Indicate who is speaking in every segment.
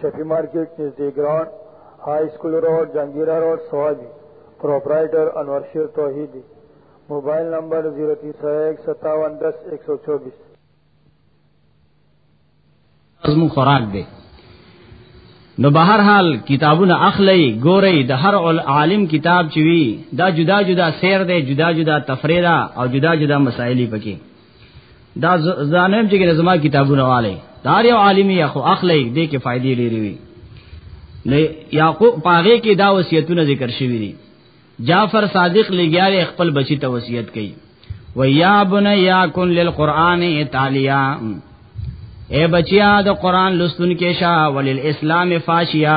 Speaker 1: شفی مارکیټ نزدې ګراوند های سکول روډ جنگیرا روډ سوابي پرپرایټر انور شیر توحیدی موبایل نمبر 03015710124
Speaker 2: ازمو خوراک دی نو بهر حال کتابونه اخلي ګوري د هر عالم کتاب چوي دا جدا جدا سیر دی جدا جدا تفریدا او جدا جدا مسائلی پکې دا ځانم چې کنه زما کتابونه والي دار یو عالمي اخو اخلي دې کې فائدې لري وي نه یعقوب پاغه کې دا وصیتونه ذکر شوی دي جعفر صادق لګیاره خپل بچی ته وصیت کړي و یا بن یا کن للقران تعالیا اے بچیا د قران لستون کې شاه ولل اسلام فاشیا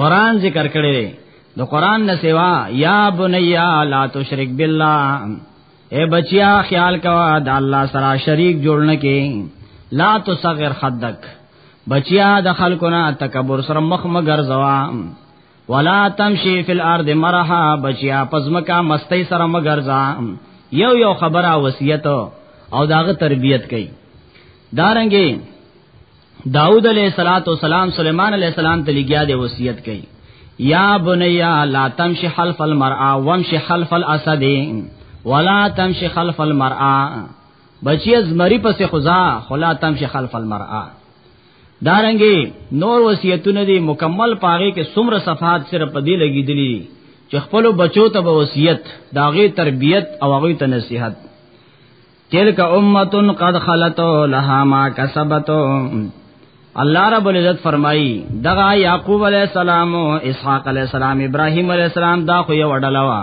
Speaker 2: قران ذکر کړي د قران نه سوا یا بنیا لا تشرک بالله اے بچیا خیال کوا د الله سره شریک جوړن کې لا تصغر خدک بچیا د خلکو نه تکبر سره مخ مگر زوا ولا تمشي فی الارض مرحا بچیا پزمکا مستی سره مگر زا یو یو خبره وصیت او داغه تربیت کئ دارنګي داود علیہ الصلات والسلام سليمان علیہ السلام ته لګیا دی وصیت کوي یا بنیا لا تمشي خلف المرأه وامشي خلف الاسد ولا تمشي خلف المرأه بچی از مری پس خدا خلا تمشي خلف المرأه دارنګي نور وصیتونه دي مکمل پاره کې سمر صفات صرف پدې لګیدلی چې خپل بچو ته وصیت داغه تربیت او هغه ته نصیحت تلک امتن قد خلت لها ما کسبت الله رب العزت فرمایي دغه یعقوب علی السلام او اسحاق علی السلام ابراهیم علی السلام دا خو یو ډلوا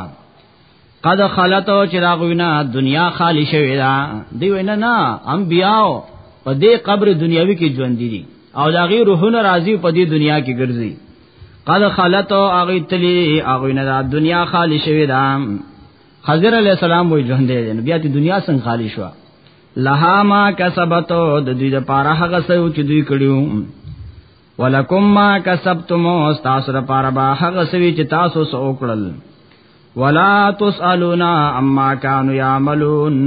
Speaker 2: قد خلت چې دا غوینا دنیا خالی شوی دا دی وینا نه انبیاو په دې قبر دنیاوی کې ژوند دي او دا غي روحونه راضي په دې دنیا کې ګرځي قد خلت او اغه تلی اغه نه دا دنیا خالی شوی دا حضرت علی السلام وی ژوند دی بیا د دنیا څنګه خالی شو لها ما کسبتو د دوی د پاره هغه څه چې دوی کړیو ولکم ما کسبتم تاسو د پاره به هغه څه چې تاسو سو وکړل ولا تسالونا عما كانوا يعملون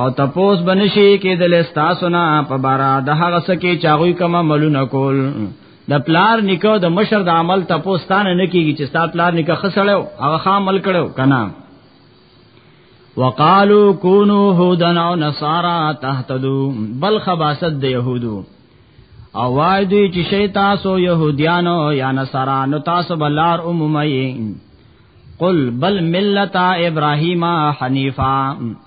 Speaker 2: او تپوس بنشي کې د لستاسونه په بارا د هغه سکه چاغوي کما ملونه کول د پلار نکو د مشر د عمل تپوستانه نه کیږي چې ستا پلار نکه خسړو هغه خامل کړو کنا وقالو کونو هودن او نصارا تهتدو بل خباست د يهودو او وای دوی چې شي تاسو يهوديانو یا نصارا نو تاسو بلار عمومي قل بل ملتا ابراهيم حنيفا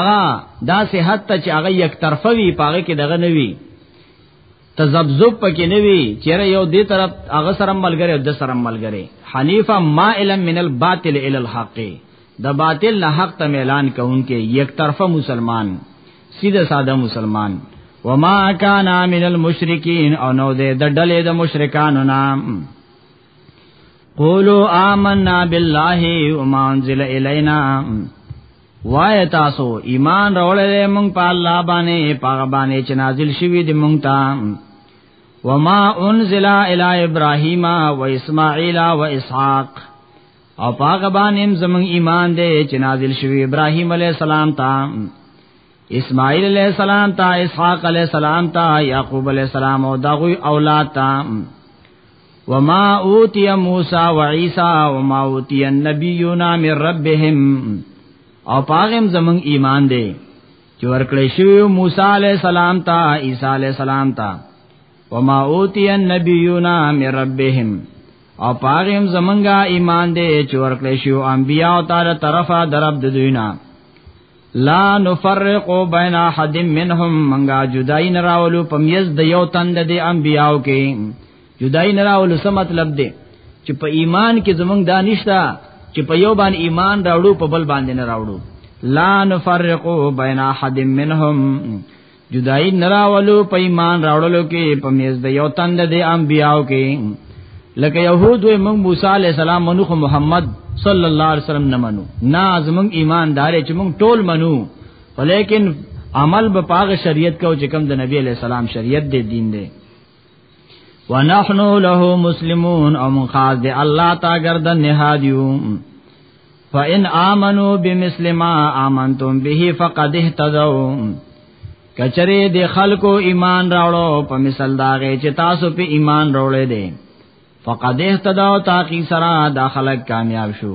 Speaker 2: اغا دا صحت ته چې هغه یک طرفه وی پاغه کې دغه نه وی تزبذب پکې نه وی چیرې یو دې طرف هغه سره ملګری او د سره ملګری حنیفه مائلا من الباطل الى الحق د باطل نه حق ته اعلان کوونکې یک طرفه مسلمان سیده ساده مسلمان وما کان من المشرکین او نو دې د ډلې د مشرکانو نام قولوا آمنا بالله وما انزل الینا وای تاسو ایمان راولې مونږ په الله باندې پاغه باندې چې نازل شوی دی مونږ ته وما انزل الى ابراهيم و اسماعيل و اسحاق او پاغه باندې زمون ایمان دی چې نازل شوی ابراهيم عليه السلام ته اسماعیل علیہ السلام تا اسحاق علیہ السلام تا یعقوب علیہ السلام او دغوی اولاد تا وما اوتی موسی و عیسی وما اوتی النبیون من ربهم او پاغم زمون ایمان دی چې ورکړې شوی موسی علی السلام ته عیسی علی السلام ته وما اوتی النبیون من ربهم او پاغم زمونږه ایمان دې چې ورکړې شو انبیا او تعالی طرفه درب د دوینا لا نفرق بین احد منهم منګه جدای نه راولو پمیز د یو تند د انبیاو کې جدای نه راولو څه مطلب دی چې په ایمان کې زمونږ دانشتا چې په یو باندې ایمان راوړو په بل باندې نه راوړو لا نفرق بین احد منهم جدائی نراولو په ایمان راوړلو کې په میز د یو تند د انبیاو کې لکه يهود وي موږ موسی عليه السلام منو خو محمد صلی الله علیه وسلم نه منو نه زموږ ایماندار چې موږ ټول منو ولیکن عمل به پاغه شریعت کو چې کوم د نبی علیہ السلام شریعت دی دین دی ونحن له مسلمون او من خاص دی الله تا گردن نهادیو فان امنو بمثل ما امنتم به فقد اهتدوا کچره د خلکو ایمان راوړو په مثال داغه چې تاسو په ایمان راوړې دي فقد اهتدوا تاکي سره دا خلک کامیاب شو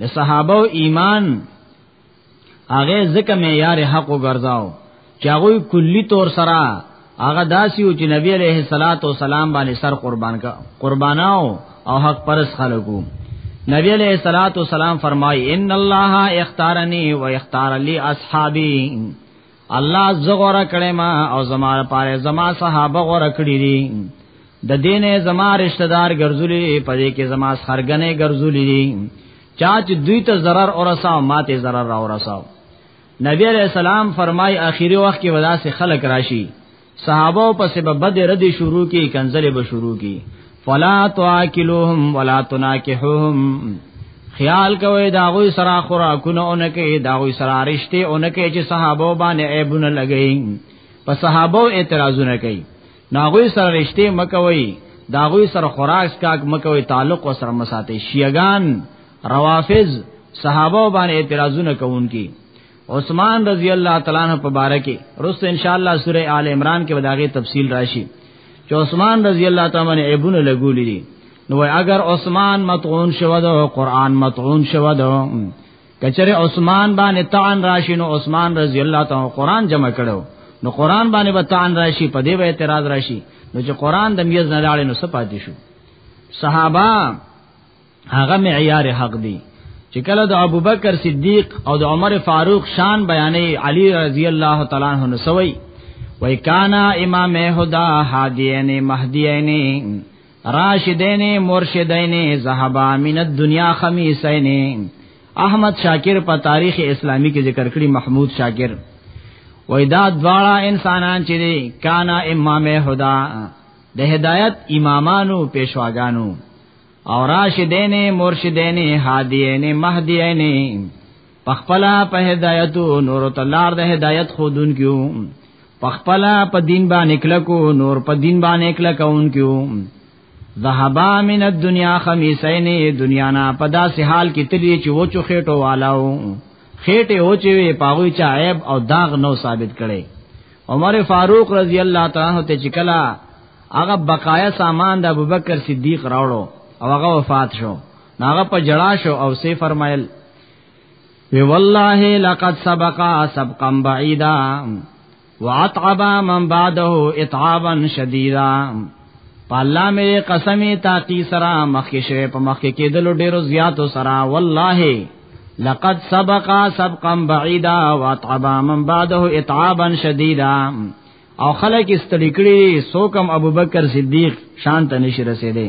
Speaker 2: د صحابه او ایمان هغه ځکه مې یار حق وګرځاو چې هغه کلی طور سره هغه داسي او چې نبی عليه الصلاه والسلام باندې سر قربان کا قرباناو او حق پرس خلکو نبی عليه الصلاه والسلام فرمای ان الله اختارني و اختار لي اصحابي الله زغورا کړي ما او زما پاره زما صحابه غورا کړی دي د دین زما رشتہ دار ګرځولي پدې کې زما سرګنې ګرځولي دي چا چې دوی ته zarar اور رساو ماته zarar را ورساو نبی علیہ السلام فرمای اخیری وخت کې ودا سے خلق راشي صحابه پس به بد رد شروع کی کنزل به شروع کی فلا تواکلوهم ولا تناکحوهم خیال کوي دا غوي سرا خوراکونه اونکه دا غوي سرا رشته اونکه چې صحابه باندې عیبونه لګي په صحابه اعتراضونه کوي ناغوي سره رشته مکوي دا غوي سره خوراک کاک مکوي تعلق او سره مساته شیعگان روافض صحابه باندې اعتراضونه کوونکي عثمان رضی الله تعالی عنہ په باره کې رست ان شاء الله سوره آل عمران کې وداغه تفصیل راشي چې عثمان رضی الله تعالی عنہ ایبونه لګولې دي نو اگر عثمان مطعون شوه دو قران مطعون شوه دو کچره عثمان باندې تعن راشي نو عثمان رضی الله تعالی قران جمع کړو نو قران باندې به تعن راشي په دې به اعتراض راشي نو چې قران د میز نه لاړې نو سپاتې شو صحابه هغه معیار حق دی چې کله د ابوبکر صدیق او د عمر فاروق شان بیانې علی رضی الله تعالی عنہ سوی وای کانا امام هدا هادین مهدیین راشدین مرشدین ذهبا من الدنیا خمیسین احمد شاکر په تاریخ اسلامی کې ذکر کړی محمود شاکر وای دا دواړه انسانان چې دي کانا امام هدا د هدایت امامانو پیشواګانو او راشدین مرشدین هادیین مهدیین پخپلا په هدایت نور تلار د هدایت خودون کیو پخپلا په دین باندې کلکو نور په دین باندې کلکون کیو ذهبا من الدنيا خميسين دنیا نا پدا سه حال کې تلی چې و چو خېټو والاو خېټه و چې وي پاغوي چا عیب او داغ نو ثابت کړي عمر فاروق رضی الله تعالی عنہ ته چې کلا هغه بقایا سامان د ابوبکر صدیق راوړو او هغه وفات شو هغه په جړا شو او سی فرمایل وی والله لقد سبق سبقا بعیدا واتعب من بعده اتعابا شدیدا پالا می قسمی تاقی سرا مخی شوی په مخی کېدلو ډیرو زیاتو سرا والله لقد سبق سبقا بعیدا واتعب من بعده اتعابا شدیدا او خلک استړي کړي سوکم ابوبکر صدیق شان ته نشي رسیدي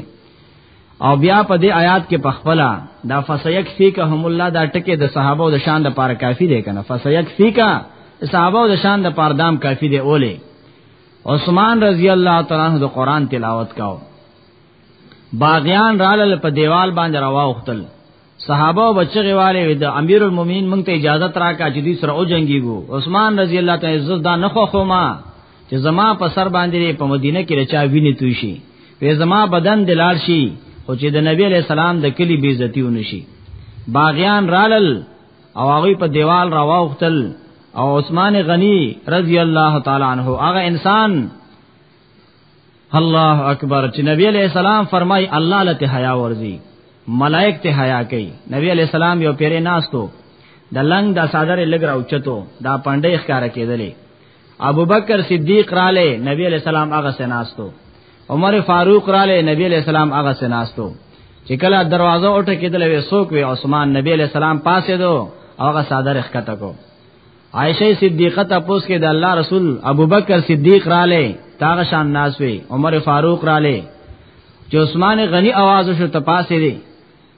Speaker 2: او بیا په دې آیات کې پخپلا دا فسیک فیکا هم الله دا ټکه د صحابه او د شان د پاره کافی دی کنه فسیک فیکا صحابه او د شان د پاره دام کافی دی اوله عثمان رضی الله تعالی عنہ د قران تلاوت کاو باغیان رالل په دیوال باندې روا وختل صحابه بچغه والے د امیر المؤمنین مونږ ته اجازه راکا چې دوی سره او جنگيګو عثمان رضی الله تعالی عزت دا نه خو خو ما چې زما په سر باندې په مدینه کې رچا ویني توي شي په زما بدن دلال شي خو چې د نبی علی سلام د کلی بی عزتی ونشي باغیان رالل او هغه په دیوال راوختل او عثمان غنی رضی الله تعالی عنہ هغه انسان الله اکبر چې نبی علیہ السلام فرمای الله لته حیا ورزي ملائک ته حیا کوي نبی علیہ السلام یو پیره ناستو د لنګ د صادر لګ راوچتو دا پاندې ښکارا کېدلې ابو بکر صدیق رااله نبی علیہ السلام هغه سناستو عمر فاروق رااله نبی علیہ السلام هغه سناستو چې کله دروازه اوټه کېدلې وې سوک وې عثمان نبی علیہ السلام پاسې دو هغه صادر ښکته کو عائشه صدیقه تاسو کې د الله رسول ابوبکر صدیق رااله تاغه شان ناس وی عمر فاروق رااله چې عثمان غنی आवाज شو تپاسې دی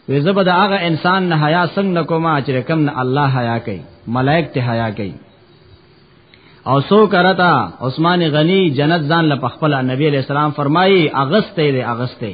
Speaker 2: وې زبر د هغه انسان نه حیا څنګه کومه چې کوم نه الله حیا کوي ملائک ته حیا کوي او سو کرتا عثمان غنی جنت ځان له خپل نبی علیہ السلام فرمایي اغسته دی اغسته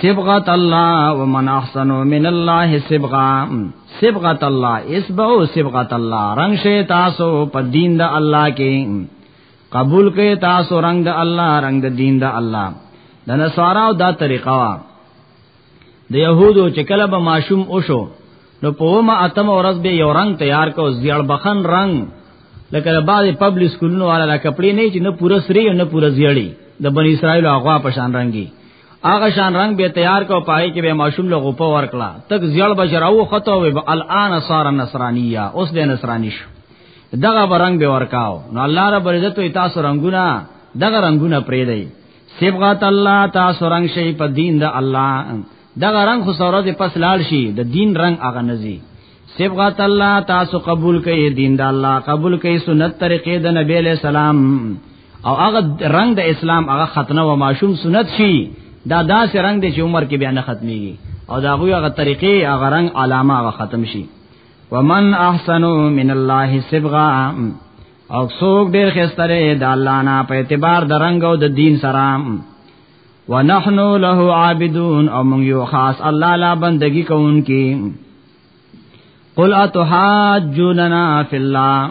Speaker 2: صبغت الله ومن احسن من الله صبغا صبغت الله اسبو صبغت الله رنگ شي تاسو په دین د الله کې قبول کړئ تاسو رنگ د الله رنگ د دین د الله د نصارا او دا طریقه وا د يهودو چې کله به ماشوم اوشو نو په ومه اتم ورځ به یو رنگ تیار کو زیړ بخن رنگ لکه د بعض پبلک سکولونو والا کپڑے نه چې نه پوره سری نه پوره زیړی د بنی اسرائیل هغه په شان رنگي هغه شان رنگ به تیار کو پای کې به ماشوم له غوپه ورکړه تک زیړ بشراو خطو وي الان صار نصرانیه اوس د نصرانی شو دغه برنګ به ورکاو نو الله رب عزت وي تاسو رنگونه دغه رنگونه پرې دی سبغت الله تاسو رنگ شي په دین د الله دغه رنگ خو سره د پس لاړ شي د دین رنگ هغه نزي سبغت الله تاسو قبول کړئ دین د الله قبول کړئ سنت طریقې د نبی له سلام او هغه رنگ د اسلام هغه ختنه و معشوم سنت شي دا داسې رنگ دی چې عمر کې بیا نه ختميږي او دا غوي هغه طریقې هغه رنگ علامه هغه ختم شي ومن احسن من الله صبغا او څوک ډېر خستره د الله نه په اعتبار د رنگ او د دین سره ونحن له عابدون او موږ یو خاص الله لا بندگی کوونکی قل اتحاجوننا فی الله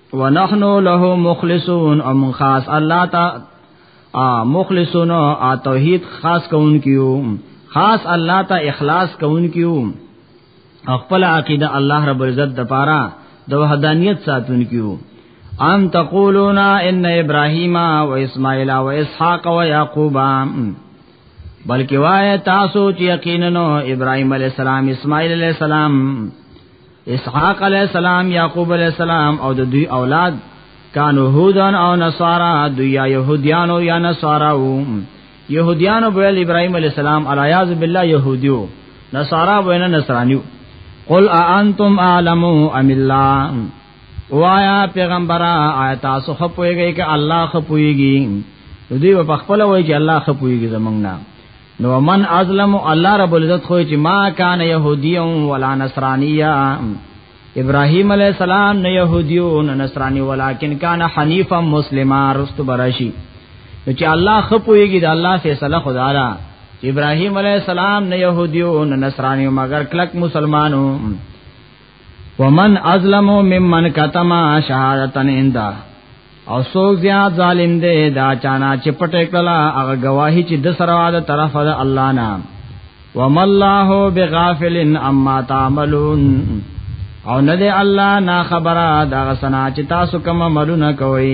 Speaker 2: ونحن له مخلصون او من خاص الله تا مخلصون او توحید خاص کون کیو خاص الله تا اخلاص کون کیو خپل عقیده الله رب العزت د پاره د وحدانیت ساتون کیو ام تقولون ان ابراهیم و اسماعیل و اسحاق و یعقوب بلکې وای تاسو چې یقینا ابراهیم علی السلام اسماعیل علی السلام اسحاق علی السلام یعقوب علی السلام او د دوی اولاد کانو هودن او نصارا دوی یا يهوديان او یا نصارا وو يهوديان او بل ابراهيم عليه السلام الیاذ بالله يهوديو نصارا وینا نصرانيو قل انتم عالمو ام الله وایا پیغمبره آیا تاسو خپويږئ ک الله خپويږي دوی په خپل وای چې الله خپويږي زمنګ نه نو من ازلم الله رب العزت خو چې ما کان يهودي ولا نصرانيا ابراهيم عليه السلام نه يهودي او نه نصراني ولکن کان حنيفا مسلما رست براشي نو چې الله خپويږي د الله فیصله خدا را ابراهيم عليه السلام نه يهودي او نه نصراني مگر کلک مسلمانو ومن ازلم ممن کتما شهادتن اندا او سوک زیاد ظالم دے دا چانا چې پټ کړلا هغه گواہی چې د سره د طرف د الله نه وم الله بغافل اما تعملون او نه دی الله نا خبره دا سنا چې تاسو کوم عملونه کوئ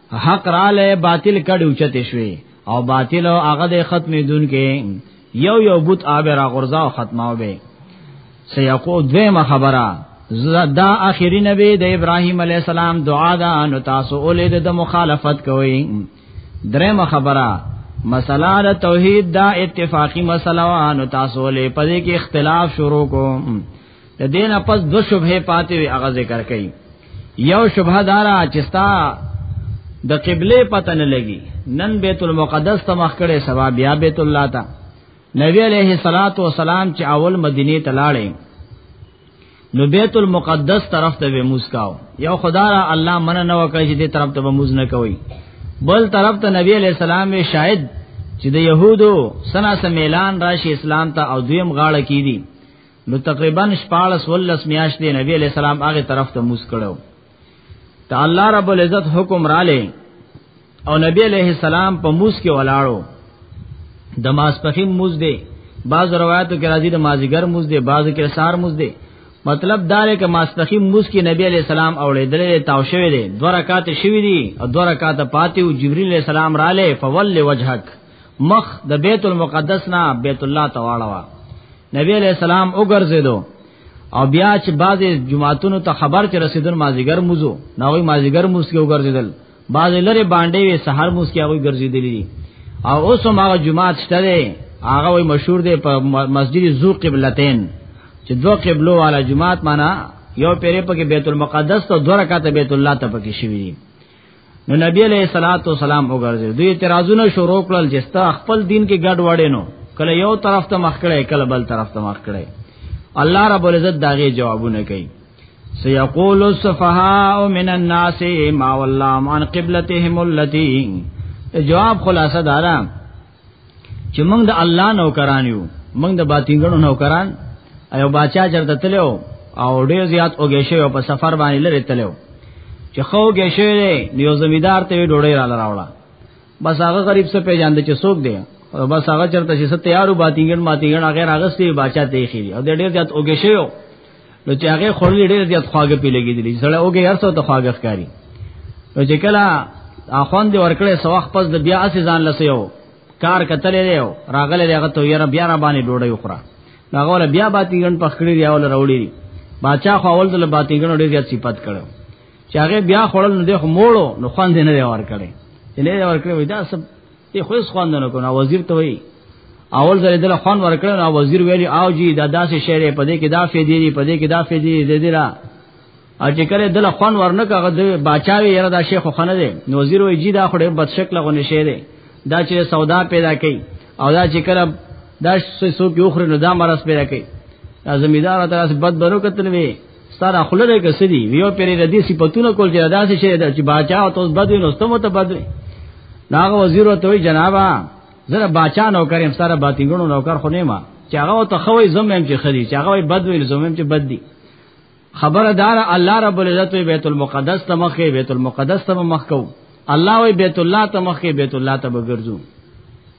Speaker 2: حق را لې باطل کډو چته شوي او باطل او هغه د ختمې دن کې یو یو بوت آب را غرزا او ختماو به سیقو دویمه خبره دا اخیری نبی د ابراهیم علی السلام دعا ده نو تاسو اولید د مخالفت کوئ درېمه خبره مسله د توحید دا اتفاقی مسله وانه تاسو له پدې کې اختلاف شروع کوم د دین پس دو شبهه پاتې وي هغه ذکر کړي یو شبهه دارا چې ستا د قبله پته نه لګي نن بیت المقدس ته مخ کړي سبا بیا بیت الله ته نبی علیہ الصلات والسلام چې اول مدینه ته لاړې نو بیت المقدس طرف ته به موسکاو یو خدا را الله من نه وکړي چې دې طرف ته به موز نه کوي بل طرف ته نبی علیہ السلام شاید چې د يهودو سنا سمیلان راشي اسلام ته او دویم غاړه کیدی نو تقریبا 14 ولس میاشتې نبی علیہ السلام هغه طرف ته موس کړو ته الله رب العزت حکم را لې او نبی علیہ السلام په موس کې ولاړو د ماسپخیم موس دی بعض روایتو کې راځي د مازیګر موس دی بعض کې سار موس دی مطلب دا لري چې ماسپخیم موس کې نبی علیہ السلام اوړېدلې تاو شوی دی دوه رکعات شوی دی او دوه رکعات پاتې او جبرئیل علیہ السلام را لې فول وجهک مخ د بیت المقدس نه بیت الله ته واړوا نبی علیہ السلام وګرځیدو او بیا چې بعضې جماعتونو ته خبر چې رسیدل مازیګر موزو ناوی مازیګر موز کې وګرځیدل بعضې لرې باندې وي سحر موز کې هغه ګرځیدلی او اوس هم هغه جماعت شته دی هغه وی مشهور دی په مسجد زو قبلتین چې دوه قبلو والا جماعت معنا یو پیری پکې بیت المقدس ته دوه رکعات بیت الله ته پکې شوی دی نو نبی علیہ الصلوۃ والسلام وګرځي دوی اعتراضونه شروع کړل چې ستا خپل دین کې ګډ وړې نو کله یو طرف ته مخ کړي کله بل طرف ته مخ کړي الله رب العزت داغه جوابونه کوي سيقول السفهاء من الناس ما والله عن قبلتهم التي جواب خلاصه دارم چې موږ د الله نوکران یو موږ د باطنګړو نوکران ایو بچا چرته تلو او ډیر زیات اوګه شوی او په سفر باندې لري تلو چې خو اوګه شوی یو زمیدار ته ډوړې را لراوړه بس هغه غریب څه پیژاند چې څوک دی او بس هغه چرته چې ستیارو باطنګړ ماطنګړ هغه راغستې بچا ته یې خېری او ډیر زیات اوګه شوی نو چې هغه خورلې ډېر زیات خواږه پی لګېدلی سړی اوګه هر څو ته خواږه ښکاری نو چې کله اخوان دی ورکړې سو وخت پس د بیا اسې ځان لسیو کار کتلې دی راغله دی هغه ته یې بیا را باندې ډوډۍ وخوره هغه ول بیا باتی ګن پخړې دی اول راوړي باچا خو اول د باتی ګن ډېر زیات صفات کړو چې هغه بیا خړل نو د مولو نو خوان دی نه ور کړې چې نه ور کړې وای دا سب ته خو اس خوان نه کونا وزیر ته وای اول ځل دل خوان ورکړ نو وزیر ویلی او جی دا داسې شعر په دې کې دا فیدې دی په دې کې دا فیدې دی دی را او چې کله دل خوان ورنک هغه د بچاوي یره دا شیخ خو نه دی نو وزیر وای جی دا خو ډېر بد شکل غو نشه دی دا چې سودا پیدا کړي او دا چې کله دا څه څوک یو خره نو دا مرز پیدا کړي زمیدار تر اس بد برو کتل وی ستاره خلل کې سدي ویو پرې د دې صفاتونه کول چې ادا شي چې باچا او توس بدوي نو ستمو ته بدوي ناغه وزیر ته وی جنابا زره باچا نو کریم ستاره باتینګونو نو کار خو نه ما چې هغه ته خوې زمم چې خدي چې هغه بدوي زمم چې بد دي خبر دار الله رب العزت بیت المقدس ته مخه بیت المقدس ته مخ کو الله وی بیت الله ته مخه بیت الله ته بغرزو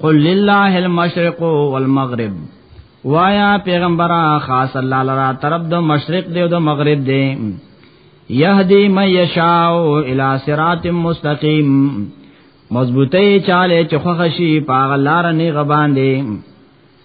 Speaker 2: قل لله المشرق والمغرب وایا پیغمبره خاص الله لرا طرف د مشرق دی او د مغرب دی یهدی من یشاء الی صراط مستقیم مضبوطی چاله چخخشی پاغ لار نه غبان دی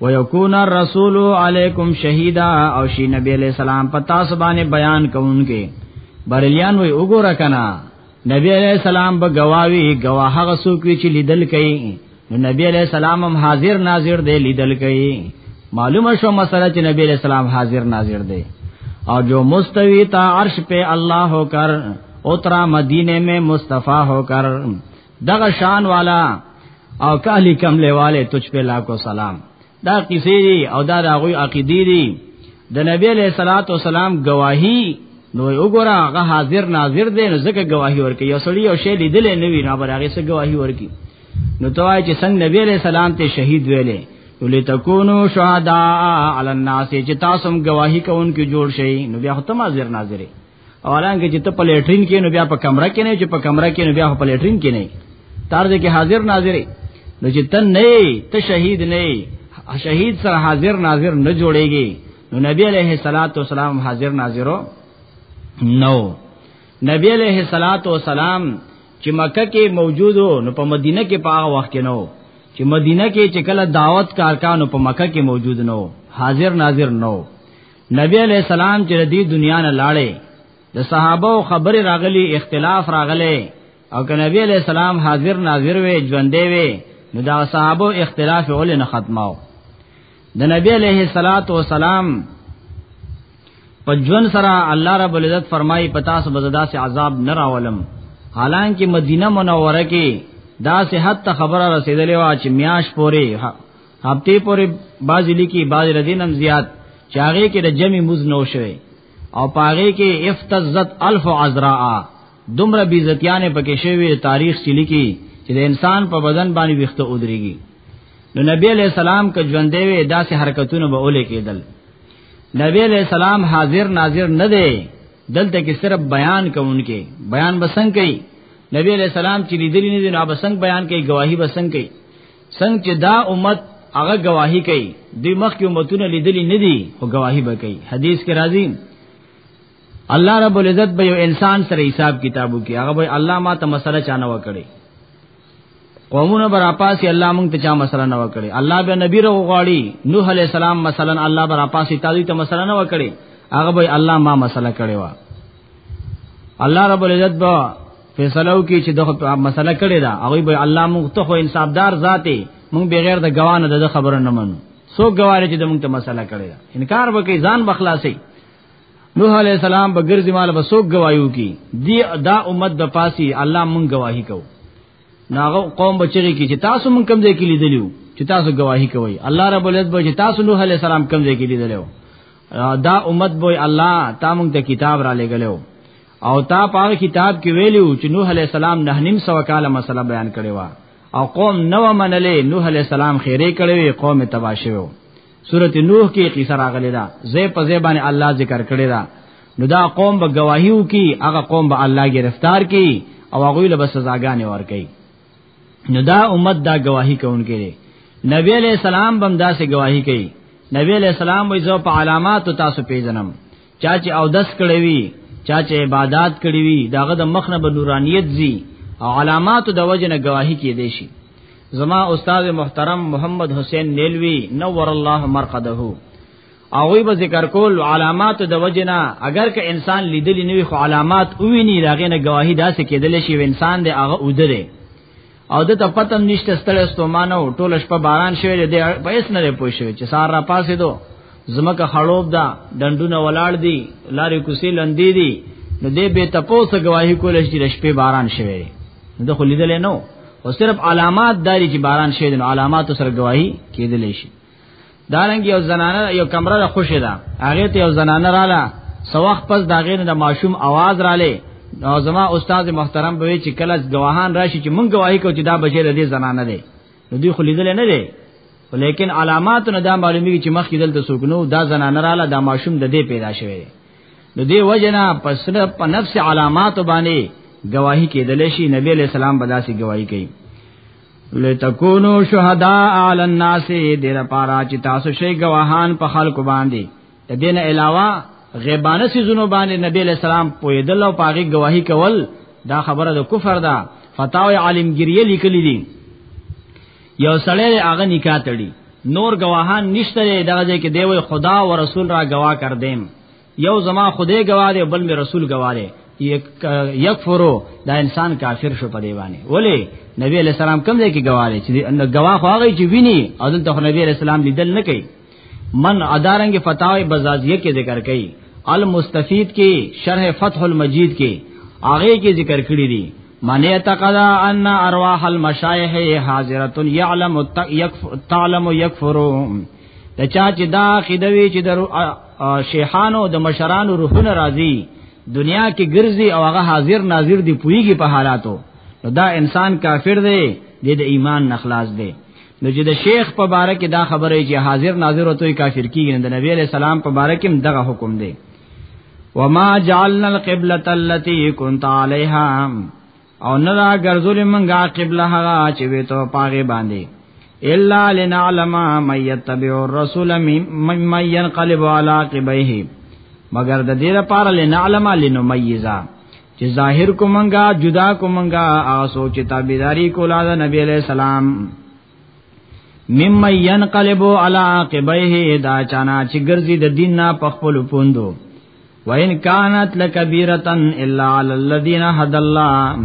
Speaker 2: ويكون الرسول عليكم شهيدا او شي نبی عليه السلام په تاسو باندې بیان کوونکې بریلیان وي وګوره کنه نبی عليه السلام به گواوی گواه هغه څوک چې لیدل کوي نو نبی عليه السلام هم حاضر ناظر دی لیدل کوي معلومه شو مسله چې نبی عليه السلام حاضر ناظر دی اور جو مستوی تا عرش پہ اللہ ہو کر اترا مدینے میں مصطفیٰ ہو کر دغه شان والا او کالی کم لیواله تچ په لاکو سلام دا قصې دي او دا راغوي عقیدې دي د نبی علیہ الصلات والسلام گواہی نو وګوره هغه حاضر ناظر دی نو ځکه گواہی ورکي یو سړی او شی لیدل نه وی نه برغه سره گواہی ورکي نو توای چې څنګه نبی علیہ السلام ته شهید ویلې ولتکونو شهدا علی الناس چې تاسو هم گواہی کوونکي جوړ شئ نو بیا ختم حاضر ناظر اولانګه چې ته په لیټرین کې نو بیا په کمره کې نه چې په کمره کې نو بیا په لیټرین کې نه تر دې کې حاضر ناظر نو چې ته نه ته شهید نه شهید سره حاضر ناظر نه جوړيږي نو نبی عليه الصلاه والسلام حاضر ناظرو نو نبی عليه الصلاه والسلام چې مکه کې موجودو نو په مدینه کې په هغه وخت کې نو چې مدینه کې چې کله دعوت کارکانو په مکه کې موجود نو حاضر ناظر نو نبی علیہ السلام چې د دنیا نه لاړې د صحابه او خبرې راغلي اختلاف راغلي او که نبی علیہ السلام حاضر ناظر وي ژوندې وي نو دا صحابه اختلاف ولې نه ختماو د نبی علیہ الصلات والسلام په ژوند سره الله رب العزت فرمایي پتا سو بزدا سے عذاب نه راولم حالانکه مدینه منوره کې دا صحت خبره رسیدلې وا چې میاش پوري هفته پورې باز لیکي باز ردینم زیات چاغه کې د جمع مز نو شوي او پاغه کې افتزت الف عذراء دومره بیزتیانه پکې شوی تاریخ چې لیکي چې د انسان په بدن باندې ویخته ودرېږي نو نبی علیہ السلام ک ژوندې وې داسې حرکتونه به اولې کېدل نبی علیہ السلام حاضر ناظر نه دی دلته کې صرف بیان کوونکې بیان بسنګ کوي نبی علیہ السلام چې لیدلی نه دی نو بسنګ بیان کوي گواہی بسنګ کوي څنګه چې دا امت هغه گواہی کوي د مخکې امتونه لیدلې نه دي او گواہی به کوي حدیث کې راځي الله رب العزت به یو انسان سره حساب کتابو کې هغه به الله ما ته مسله چانه وکړي قومونه برا پاسي الله مونږ ته چا مسله نه وکړي الله به نبی رو غاړي نوح علی السلام مثلا الله برا پاسي تاسو ته مسله نه وکړي هغه به الله ما مسله کړي وا الله رب العزت به فیصلو کې چې دغه مسله کړې ده هغه به الله موږ ته خو انصافدار ذاته موږ بغیر د ګوانو د خبرو نه منو سو ګواره چې موږ ته مسله کړې ده انکار وکي ځان بخلاصي نوح علی السلام به ګرځي مال به سو گوايو کی دی دا امت د پاسي الله موږ گواہی کو ناغه قوم بچی کی چې تاسو موږ کم ځای کې لیدلیو چې تاسو گواہی کوي الله رب العزت به چې تاسو نوح علی السلام کم ځای کې لیدلیو دا امت به الله تا موږ ته کتاب را لګلو او تا په کتاب کې ویلو چې نوح علی السلام نه نیم سو کاله مسله بیان کړې و او قوم نو منلې نوح علی السلام خیره کړې وي قوم تبا شوو سورته نوح کې قصه راغلې ده زې په زې باندې الله ذکر کړې ده نو دا قوم به گواهیو کی هغه قوم به الله گرفتار کی او هغه له سزاګانې ور کوي نو دا امت دا گواهی کوونکې ده نبی علیہ السلام بم داسې گواہی کوي نبی علیہ السلام وایي زه په علامات تاسو پیژنم چا چې او دس کړی وي چا چې عبادت کړی وي داغه د مخ نه به نورانیت زی او علامات د وجه نه گواهی کې دی شي زما استاد محترم محمد حسین نیلوی نور الله مرقده او وی به ذکر کول علامات د وجه نه اگر که انسان لیدلی نه وي خو علامات ویني داغه نه گواهی داسې کېدل شي انسان د هغه ودره او د ته پتم نشته ستړی ستومانه او ټول شپه باران شوی دی په هیڅ نه پوه شوی چې سار را پاسې دو زمکه خړوب دا ډندونه ولاړ دي لارې کوسې لندې دي نو دې به تپوسه گواہی کول چې د شپې باران شوی دی نو خو لیدل نه او صرف علامات داري چې باران شوی دی علامات سره گواہی کېدل شي دارنګ یو زنانه یو کمره د خوشی ده هغه ته یو زنانه رااله سوخ پس دا غیر د ماشوم आवाज رااله او زما استاد محترم به چې کله گواهان راشي چې مونږ گواہی کوو چې دا بچی د دې زنانه ده نو دوی خو لیدل نه دي ولیکن علامات نه دا معلومیږي چې مخکې دلته سوکنو دا زنانه رااله دا ماشوم د دې پیدا شوی دی نو دې وجنه پسره په نفس علامات باندې گواہی کېدل شي نبی علیہ السلام بداسي گواہی کوي لتكونوا شهداء على الناس دیر پارا چې تاسو شي گواهان په خلکو باندې د دین علاوه غیبانه سيزونو باندې نبی له سلام پویدل او پاغي گواہی کول دا خبره د کفر ده فتاوی عالمگیریه لیکلی دي یو سړی هغه نکاح تړي نور گواهان نشته دغه ځکه دی وای خدا او رسول را گواه کر دیم یو زما خدای گواه دی بل می رسول گواه دی یکفرو دا انسان کافر شو په دی باندې ولی نبی علیہ السلام کوم ځای کې گواه دی چې گواه خو هغه چې ویني او دلته نبی علیہ السلام لیدل نه کوي من ادارنګ فتاوی بزازیه کې ذکر کړي المستفید کې شرح فتح المجید کې هغه کې ذکر کړی دي من اعتقد ان ارواح المشایخ حاضره يعلم تعلم يكفر ته چا چې دا خدوی چې درو شیخانو د مشرانو روحونه راضي دنیا کې ګرځي او هغه حاضر ناظر دی پویږي په حالاتو دا انسان کافر دی د ایمان نخلاص دی نو چې د شیخ په باره کې دا خبره چې حاضر ناظر او توي کافر کیږي د نبی علی سلام په باره کې دغه حکم دی وما جعلنا القبلة التي كنت عليها او نه دا ګرځول منګه قبله هغه چې وې ته پاغه باندې الا لنعلم من يتبع الرسول ممن ينقلب على عقبيه مگر د دې لپاره لنعلم لنميزا چې ظاهر کو منګه جدا کو منګه او سوچ تابعداري کولا د نبی عليه السلام مم ينقلب على عاقبيه دا چانا چې ګرځي د دین نه په خپل پوندو وان كانت لكبيره الا على الذين هدى الله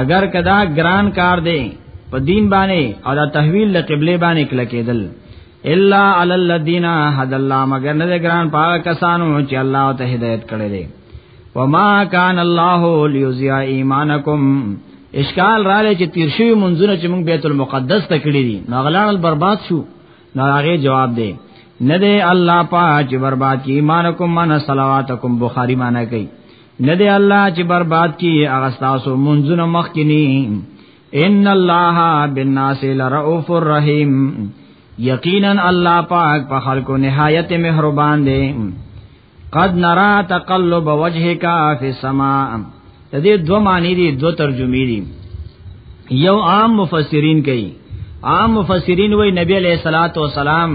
Speaker 2: اگر کدا ګران کار دی په دین باندې او دا تحویل له قبله باندې کله کېدل الا علی الذین هد الله مگر نه ګران پاک کسانو چې الله ته هدایت کړی دی وما کان الله لیذیا ایمانکم اشکال را لې چې تیر شوی منځونه چې موږ بیت المقدس ته کړی دي نو غلانل برباد شو نو هغه جواب دی نه دی الله پاک چې برباد کی ایمانکم من صلواتکم بخاری معنی کوي نه دی الله چې برباد کی هغه تاسو منځونه مخ کې نه ان الله بالناس لرؤوف الرحیم یقینا الله پاک په خلکو نهایت مهربان دی قد نرا تقلب وجهک فی السما د دې دوه معنی دي دوه ترجمې دي یو عام مفسرین کوي عام مفسرین وای نبی علیہ الصلات والسلام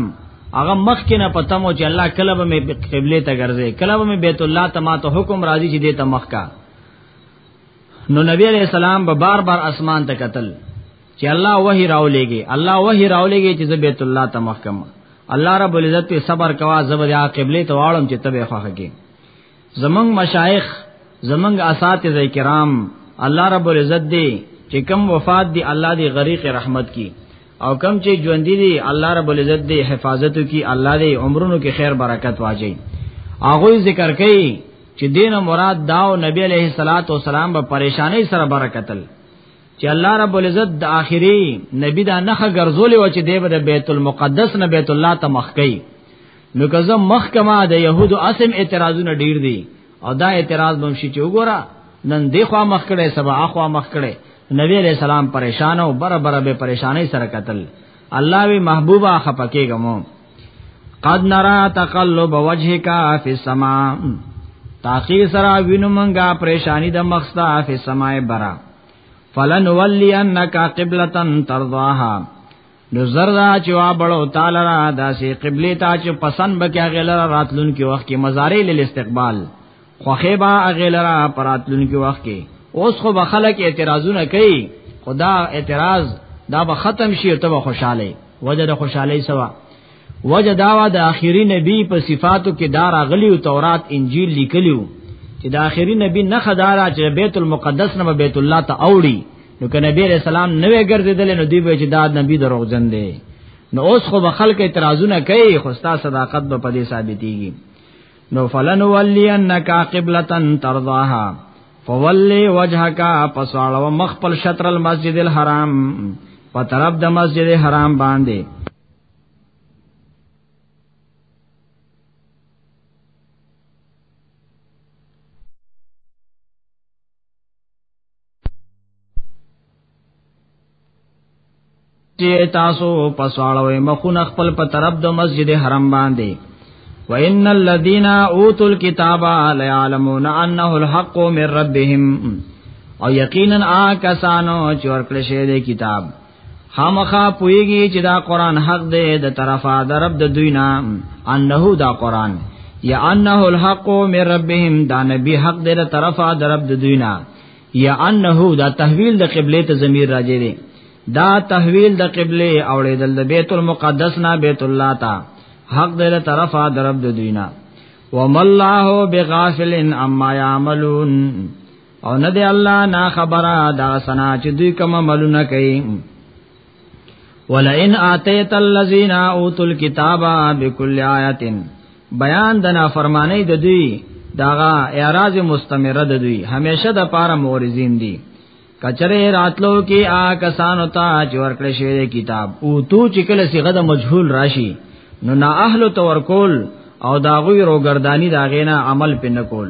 Speaker 2: هغه مخ کې نه پته مو چې الله کله به قبله ته ګرځي کله به بیت الله ته ما ته حکم راځي چې دې ته مخ کا نو نبی علیہ السلام به بار بار اسمان ته قتل چې الله وحی راولېږي الله وحی راولېږي چې بیت الله ته محکم الله رب العزت په صبر کوا زبر یا قبله ته واړم چې تبه خوخه کې زمنګ مشایخ زمنګ اساتذه کرام الله رب العزت دې چې کم وفات دی الله دې غریق رحمت کی او کم چې ژوند دي الله رب العزت دې حفاظت کی الله دې عمرونو کې خیر برکت واجي هغه ذکر کوي چې دین مراد داو نبی علیہ الصلات والسلام په پریشانی سره برکتل چې الله رب العزت د آخري نبی دا نخه ګرځولې و چې دی به بیت المقدس نه بیت الله ته مخ کوي نو که زه مخ کما د يهودو اسم اعتراضونه ډیر دي او دا اعتراض بم شي چې وګوره نن دی خوا مخ کړي سبا اخوا مخ کړي نبی علیہ السلام پریشان او بر بر به پریشانای سره قتل الله وی محبوبا خپکیګه مو قد نرا تقلب وجهک فی السما تاخیر سرا وینو منګه پریشانی د مخستا فی السماء برا فلن ولی انک قبلتن ترضاها نو زردا چې وا بړو تعالی را داسې قبله ته چې پسند بکیا غل راتلون کې وخت کې مزارې لیل استقبال خوخیبا غل را پراتلون کې وخت کې اوس خو بخلک اعتراضونه کوي خدا اعتراض دا به ختم شي ته خوشاله وجه د خوشحالي سوا وجه داوا د آخري نبی په صفاتو کې دار غلی او تورات انجیل لیکلیو چې د آخري نبی نه خدارا چې بیت المقدس نه بیت الله ته اوړي نو که نبی رسول سلام نه وګرځیدل نو دی به چې دا نبی دروغجن دی نو اوس خو به خلک اعتراضونه کوي خو ستا صداقت به پدې ثابتېږي نو فلن ولینک قبلتن ترضاها فولی وجهک پسوالو مخ پر شطر المسجد الحرام په طرف د مسجد حرام باندې چې تاسو پسواړوي مخونه خپل په طرف د مسجد حرام باندې وان الذين اوتوا الكتاب لا يعلمون انه الحق من ربهم او یقینا آ کسانو چې ورکړل شوی دی کتاب خامخا پویږي چې دا قران حق دی د طرفه د رب د دوی نه انه دا قران یا انه الحق من ربهم دا نبی حق دی د طرفه د رب د دوی نه یا انه دا تحویل د قبله ته ضمیر راځي دی دا تحویل د قبله اوړېدل د بیت المقدس نه بیت الله ته حق دی د طرفه د رب د دوی نه وم الله بغافل عما يعملون او نه دی الله نا خبره دا سنا چې دوی کوم عملونه کوي ولئن اتیت الذین اوتوا الكتاب بكل آیه بیان د نافرمانی د دوی داغه اعراض مستمره د دوی همیشه د پاره مورزین دي کچره راتلو کې آ کسانو ته چې ورکړې شوی کتاب او تو چې کله صيغه د مجهول راشي نو نا اهل تو ورکول او داغوی روګردانی داغینا عمل پې نکول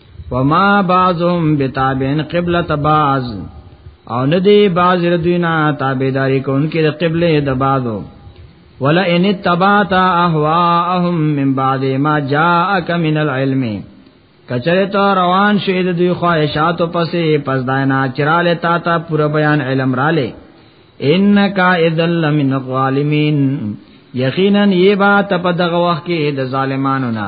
Speaker 2: وما بعضهم بتابعين قبلة بعض او ندی بعض ردوینا تابعداری کوونکې د قبله د بعضو ولا ان تبعت اهواهم من بعد ما جاءك من العلم کچره ته روان شې د دوی خواهشات پسې پس داینا چراله تا ته پوره بیان علم رااله انک اذل من الظالمین یقینا یبا تپ دغه وخت کې د ظالمانو نه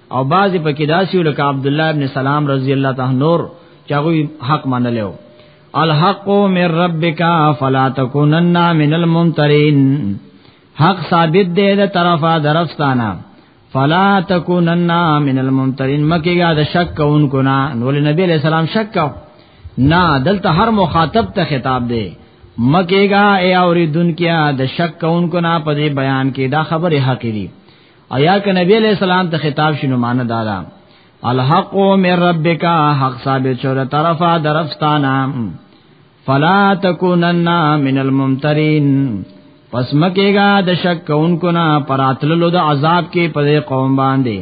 Speaker 2: او بعضی په کې داسې لکه عبد الله ابن سلام رضی الله تعالی نور چې هغه حق منلو الحق من ربک فلا تکونن من الممترین حق ثابت دی د طرفه درستانه فلا تکونن من الممترین مکیګه د شک کوونکو نه نو نبی علیہ السلام شک کو نه دلته هر مخاطب ته خطاب دی مکیګه ای اوریدونکو د شک کوونکو نه په دې بیان کې دا خبره حق دی او یا که نبی علیہ السلام ته خطاب شنو معنی دا ده الحق من ربک حق ثابت شو له طرفه درفستانا فلا تکونن من الممترین پس مکیگا د شک کونکو نا پراتللو د عذاب کې په قوم باندې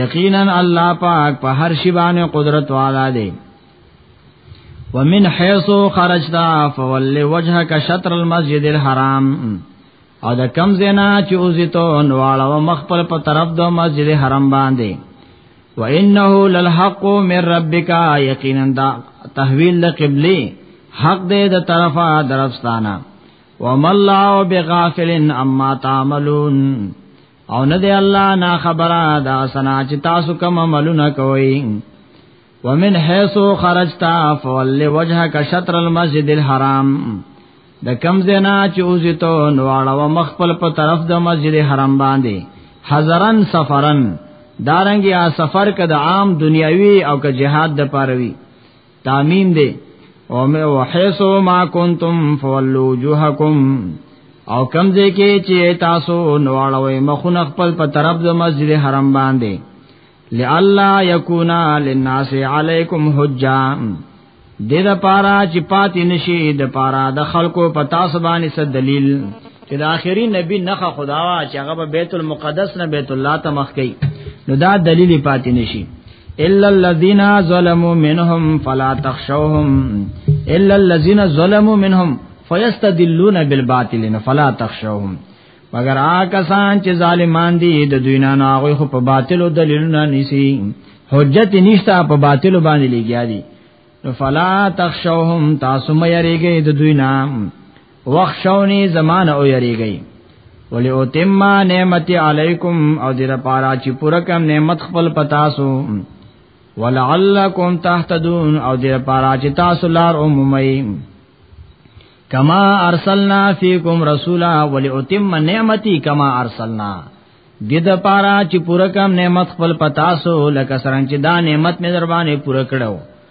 Speaker 2: یقینا الله پاک په هر شی باندې قدرت والا دی ومن حيث خرجت فول وجهك شطر المسجد الحرام او د کم زینا چې اوزی ته نواړو مخ پر په طرف د مسجد حرام باندې وانه للحق من ربك یقینا دا تحویل د قبله حق دې د طرفه درفستانه ومل الله بغافل اما تعملون او نه دی الله نا خبره دا سنا چې تاسو کوم عملونه کوئ ومن حيث خرجت فول وجهك شطر المسجد الحرام د کم زنا چې اوزی ته نواړه و مخبل په طرف د مسجد حرام باندې حضرن سفرن دارنګي ا سفر کده عام دنیاوی او که جهاد د پاروي تامین دی او مې وحیث ما کنتم فولوا وجوهکم او کم دې کې چې تاسو نواړوي مخونه خپل په طرف د مسجد حرم باندې لالا یکونا للناس علیکم حجا دې د پارا چې پاتې نشي د پارا د خلکو په تاسو باندې څه دلیل چې د آخري نبی نخه خداوا چې هغه بیت المقدس نه بیت الله ته مخ کوي نو دا دلیل پاتې نشي الا الذين ظلموا منهم فلا تخشوهم الا الذين ظلموا منهم فيستدلون بالباطل فلا تخشوهم مگر آکسان چې ظالمان دي د دوی نه هغه خو په باطلو دلیلونه نیسی حجت نشتا په باطلو باندې لګیا دي فلا تخشوهم تاسو مې یریږئ د دوی نام وخشونی زمانه او یریږي ولی او تم نعمت علیکم او دې لپاره چې پوره کم نعمت خپل پتاسو ولعلکم تهتدون او دې لپاره چې تاسو لار او ممي کما ارسلنا فیکم رسولا ولی او تم نعمتي کما ارسلنا دې لپاره چې پوره کم نعمت خپل پتاسو لکه سرنګ چې دا نعمت مې در باندې پوره کړو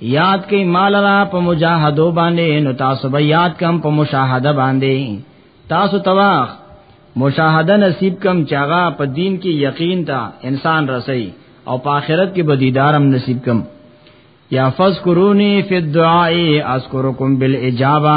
Speaker 2: یاد کئ مال را په مجاهدو باندې نو تاسو به یاد کم په مشاهده باندې تاسو تواخ مشاهده نصیب کم چاغه په دین کې یقین تا انسان رسي او په آخرت کې به دیدارم نصیب کم یا فذکرونی فی الدعاء اذکرکم بالاجابه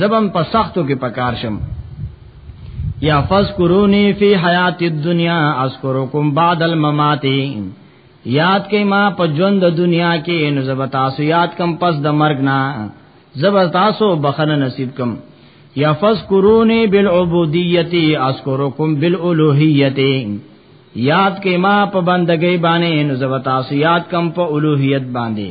Speaker 2: زبم په سختو کې پکار شم یا فذکرونی فی حیات الدنیا اذکرکم بعد الممات یاد کئ ما په ژوند د دنیا کې نو زب تاسو یاد کم پس د مرګ نه زب تاسو بخنه نصیب کم یا فذکرونی بالعبودیتی اذکرکم بالالوهیتی یاد کئ ما په بندګۍ باندې نو زب تاسو یاد کم په الوهیت باندې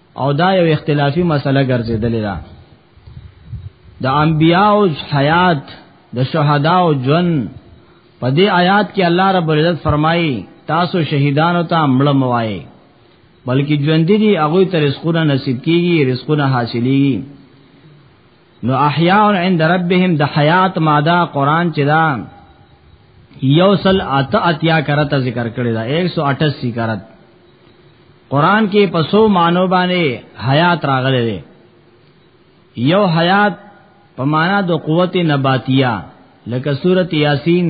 Speaker 2: او دا یو اختلافي مسله ګرځیدلې ده د انبیاو حیات د شهداو ژوند په دې آیات کې الله رب العزت فرمایي تاسو شهیدانو ته مړ موای بلکې ژوند دي هغه ته رزقونه نصیب کیږي رزقونه حاصلېږي نو احیاء عند ربهم د حیات ماده قران چې دا یوصل ات اتیا کرت ذکر کړی دا 188 کرت قران کې پسو مانو باندې حیات راغلی دی یو حیات په معنا د قوت نباتیه لکه سورۃ یاسین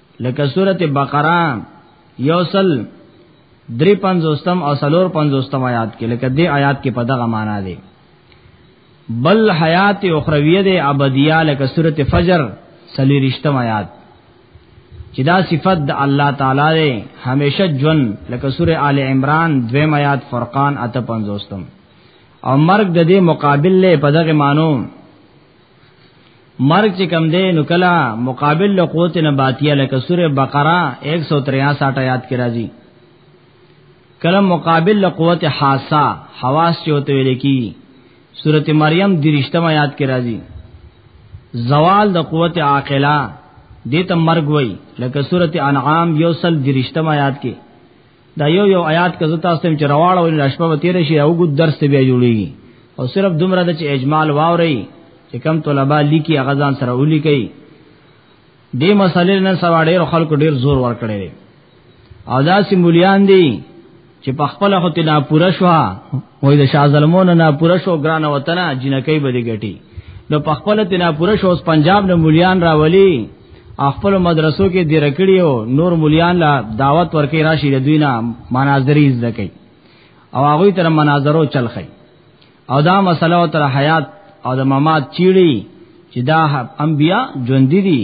Speaker 2: لکه سورته بقره یوصل درې پنځوستم او سلور پنځوستم آیات کې لکه دې آیات کې په دغه معنا دی بل حیات اخرویه ده ابدیه لکه سورت فجر سلی رشتم آیات چې دا صفت د الله تعالی دی همیشه جون لکه سوره آل عمران دویم آیات فرقان اته پنځوستم او مرګ د دې مقابل له په دغه مانو مرګ چې کم دی نو کلا مقابل له قوت نه باتیا لکه سوره بقره 163 آیات کې راځي کلا مقابل له قوت حاسا حواس چې ہوتے ویل کی سوره مریم درشتم آیات کې راځي زوال د قوت عاقله دې ته مرګ وای لکه سوره انعام یوسل درشتم آیات کې دا یو یو آیات کزه تاسو ته چرواړو ان راشپه وتیر شي او ګد درس ته بیا جوړیږي او صرف دومره د چې اجمال واوري چې کم طلبه لیکي هغه ځان سره ولي کوي دې مسلې نه سوا ډېر خلکو ډېر زور ور کړی او دا سیمولیان دي چې په خپل خو تنا پوره شو وای د شاه زلمون نه پوره شو ګران وطن جنکې به دې ګټي نو په خپل تنا پوره شو اوس پنجاب نه مليان راولي خپل مدرسو کې د رکړی او نور مليان لا دعوت ورکې راشي د دوی نه مناظرې زده کوي او هغه تر مناظرو چلخي او دا مسله او تر حیات او د ممات چیړي چې دا انبیا ژوند دي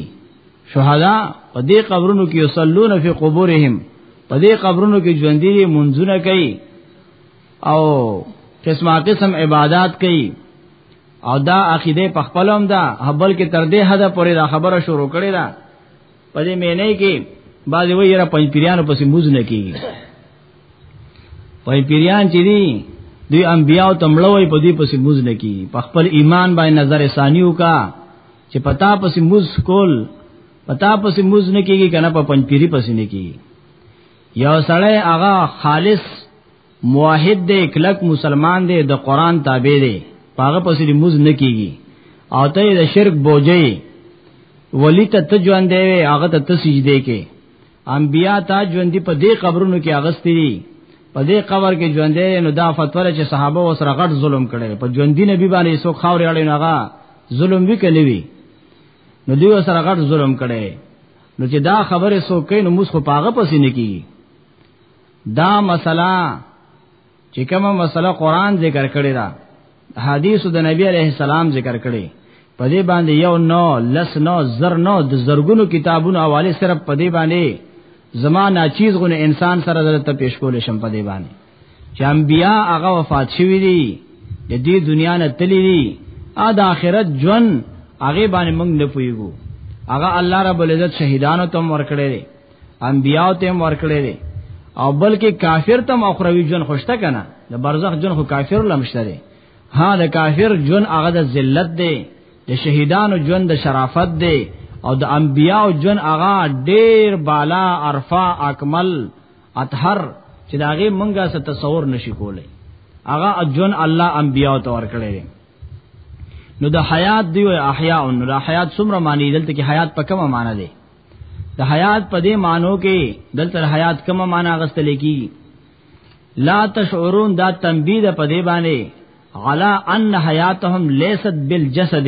Speaker 2: شهدا په دې قبرونو کې یصلون فی قبورهم په دې قبرونو کې ژوند دي منځونه کوي او قسمه قسم عبادت کوي او دا عقیده په خپلوم دا هبل کې تر دې حد پورې دا خبره شروع کړې ده په دې معنی کې بعضی وایي را پنځ پیرانو پسې موز نه کیږي پنځ پیران چې دي دوی انبیاء تمړوي په دې پسې موز نه کیږي په خپل ایمان باندې نظر ثانیو کا چې پتا پسې موز کول پتا پسې موز نه کیږي کنه په پنځ پیری پسې نه کیږي یو سړی هغه خالص موحد دی کلک مسلمان دی د قران تابع دی پاغه پسې موز نه کیږي او ته د شرک بوجي ولی ته ته ژوند دی هغه ته ته سجده کې انبیا ته ژوند دی په دې قبرونو کې اغستې دي په دې قبر کې ژوند دی نو دا فتوا چې صحابه وسره غټ ظلم کړي په ژوند دی نبی باندې سو خاورې اړې نه ظلم وی کړي نو دیو سره غټ ظلم کړي نو چې دا خبره سو کین نو موږ خو پاغه پسې نه کیږي دا مسله چې کومه مسله قران ذکر کړی دا حدیث د نبی علیه السلام ذکر کړی په دې باندې یو نو لس نو زر نو د زرګونو کتابونو حواله صرف په دې باندې زمانہ چیز غو انسان سره درته پیش کول شم په دې باندې چې انبیا هغه وفات شوی دی د دې دنیا نه تللی دی ا د آخرت ژوند هغه باندې موږ نه پویګو هغه الله رب العزت شهیدانو تم ورکړي دي انبیاء تم ورکړي دي او بلکې کافر تم اخروی ژوند خوشته کنه د برزخ ژوند خو کافر لمشته دي ها د کافر ژوند هغه د ذلت دی د شهیدانو ژوند د شرافت دی او د انبیاء ژوند هغه ډیر بالا ارفع اکمل اطهر چې داغه مونږه ست تصور نشي کولای هغه اجن الله انبیاء ته ورکړي نو د حیات دی او احیاء نو د حیات څومره معنی دلته کې حیات په کومه معنی دی د حیات په دې معنو کې دلته حیات کومه معنی غستل کی لا تشعرون دا تنبیه ده په دې باندې علا ان حیاتهم لیست بالجسد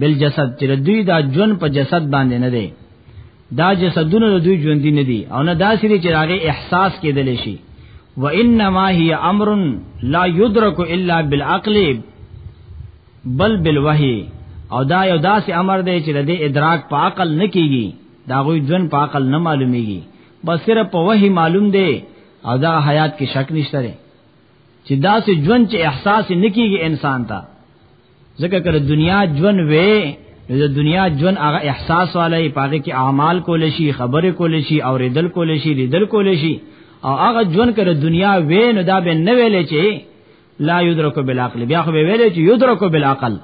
Speaker 2: بل جسد چې دوی دا جون په جسد باندې نه دی دا جسدونه دوی ژوند دي نه دي او نه داسې چې هغه احساس کېدل شي و انما هي امر لا يدرك الا بالعقل بل بالوحي او دا یو داسې امر دی چې د ادراک په عقل نه کیږي دا غوی جون په عقل نه معلومیږي بس صرف په وحي معلوم دی او دا حیات کې شک نشته چې داسې جون چې احساس نه کیږي انسان ته ځکه کله دنیا ژوند وې د دنیا ژوند هغه احساس والے پاګه کې اعمال کول شي خبرې کول شي او ردل کول شي ردل کول شي او هغه ژوند کړه دنیا وې نو دا به نه ویلې چې لا یدرک بالعقل بیا خو به ویلې چې یدرک بالعقل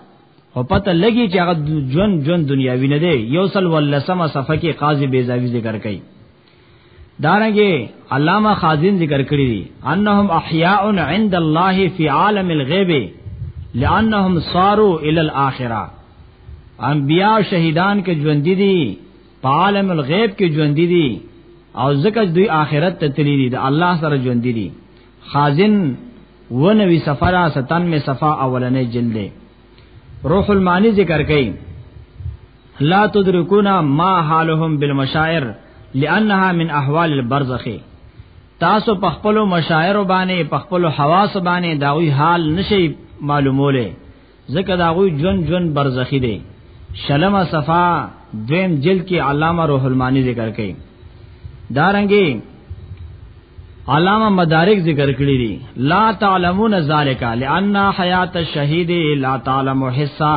Speaker 2: او پته لګي چې هغه ژوند ژوند دنیاوی نه دی یو سل ولسمه صفحه کې قاضي بیزاوی ذکر کوي دارنګه علامه خازن ذکر کړی دی انهم احیاء عند الله فی عالم الغیب لانهم صاروا الى الاخره انبیاء شهیدان کې ژوند دي په عالم الغیب کې ژوند دي او ځکه دوی آخرت ته تللی دي د الله سره ژوند دي خازن ونوي سفرا 97 صفه اولنې جلد روح المانی ذکر کئ لا تدرکونا ما حالهم بالمشاعر لانها من احوال البرزخ تاسو په خپل مشاعر باندې په خپل حواس باندې داوی حال نشي معلوموله ځکه داوی جون جون برزخی دی شلم صفا دویم جلد کې علامه روح المانی ذکر کړي دارنګي علامه مدارک ذکر کړی دي لا تعلمون ذالک لان حیات الشهید لا تعلم حصہ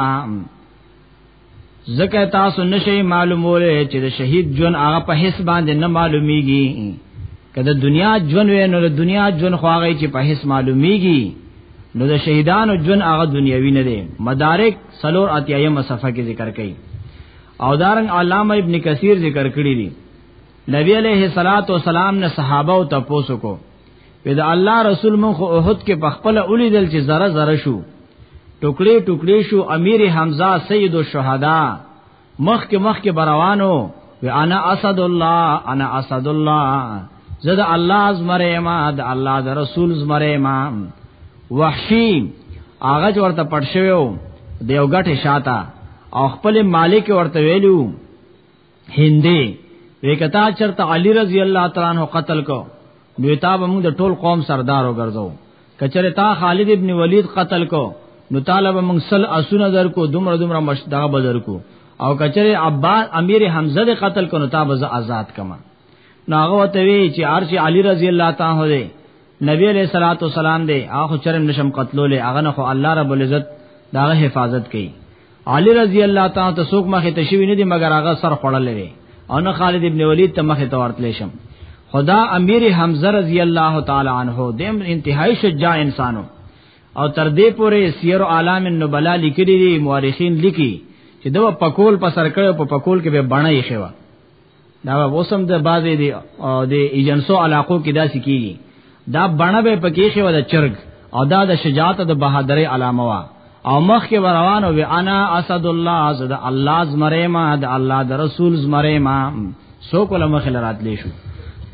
Speaker 2: زکه تاسو نشي معلوموله چې د شهید جون هغه په حس باندې نه معلومیږي کله دنیا جون وې نو د دنیا جون خو هغه چې په حس معلومیږي نو د شهیدانو جون هغه دنیوي نه دي مدارک سلور اتیایم صفحه کې ذکر کړي او دارنګ علامه ابن کثیر ذکر کړی دی نبی علیہ الصلات والسلام نے صحابه او تپوسو کو اذا الله رسول مون خو احد کې پخپل اولی دل چې زره زره شو ټوکړي ټوکړي شو امیر حمزه سید الشهدا مخ کې مخ کې بروانو وانا اسد الله انا اسد الله زه د الله زمره ما د الله د رسول زمره ما وحشی هغه ورته پټ شوو د یو غټه شاته او خپل مالک ورته ویلو هندي وکتا چرته علی رضی الله تعالی عنہ قتل کو نو تا به موږ د ټول قوم سردار وګرځو کچره تا خالد ابن ولید قتل کو نو طالب موږ سل اسونه در کو دومره دومره مشدا بدر کو او کچره عباس امیر حمزه قتل کو نو تا به آزاد کما ناغه ته وی چې عرش علی رضی الله تعالی عنہ دی نبی علیہ الصلوۃ والسلام دی هغه چرم نشم قتلولې هغه نه خو الله رب العزت داغه حفاظت کوي علی رضی الله تعالی ته څوک مخه تشوی نه دی مګر هغه سر خړلې او نه خالد ابن ولید ته مخه ته ورتلې شم خدا امیر حمزه رضی الله تعالی عنہ دیم انتهایی شجاع انسانو او تر دې پورې سیر عالم النبلا لیکلي دي مورخین لیکي چې دا پکول په سر کړو په پکول کې به بڼه یې خوا دا وسم د بازي دی او د ایجنسو علاقو کې دا سکیږي دا بڼه به پکې خو د چرګ او دا د شجاعت د بهادرۍ علامه وا او مخ کې روانو وی انا اسد الله زد الله زمره ما د الله د رسول زمره ما سو کوله مخ لرات لې شو